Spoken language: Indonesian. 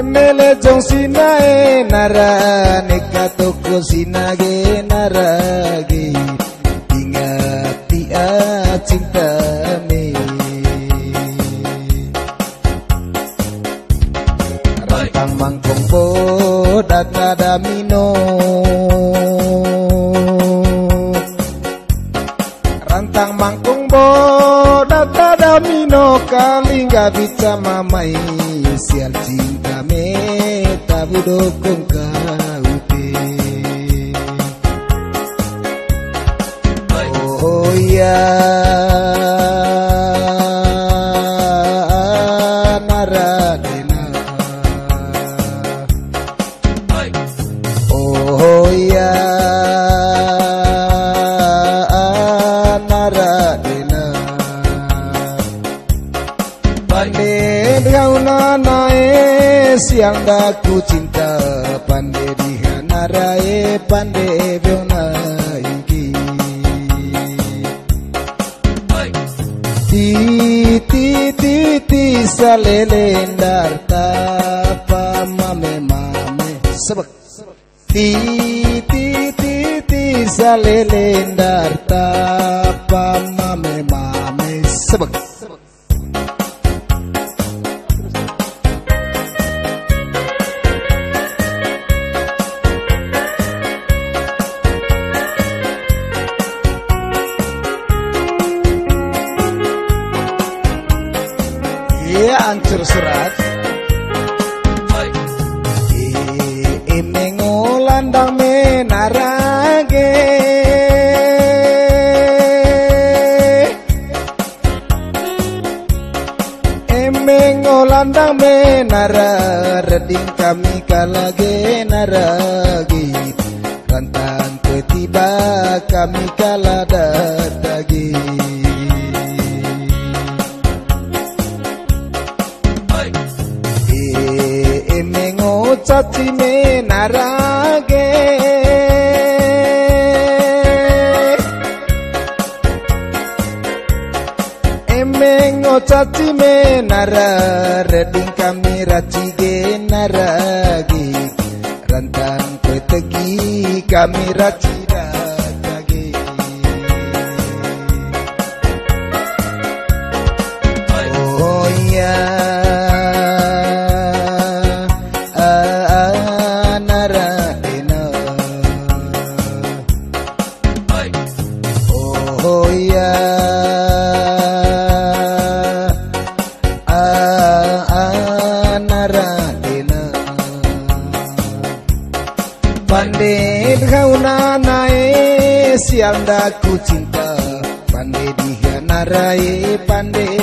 Emele jong sinae nara neka toko sinage naragi Ingat dia cinta mino Rantang mangkong bisa mamai sial cinta meta budokong kau te Oh ya Maradena Pandai gauna nae siang daku cinta Pandai dihana rae pandai beona ingki Ti ti ti ti salelendar tapa mame mame sebek. Ti ti ti ti salelendar tapa mame Iya ancur surat. Imengo landang menarage. Emengo landang menara Reding kami kalage naragi Rantang ketiba kami kalada dagi ಚತಿಮೆ ನರಾಗೆ ಎಮ್ಮೆಂಗೋ ಚತಿಮೆ ನರ ರೆಡಿಂಗ್ ಕಮ್ಮಿ ರಚಿಗೆ ನರಗಿ ರಂತಾಂ ಕೊಯ್ತಗಿ ಕಮ್ಮಿ ರಚಿರ Pandai kau nae siang daku cinta. Pandai dia narai pandai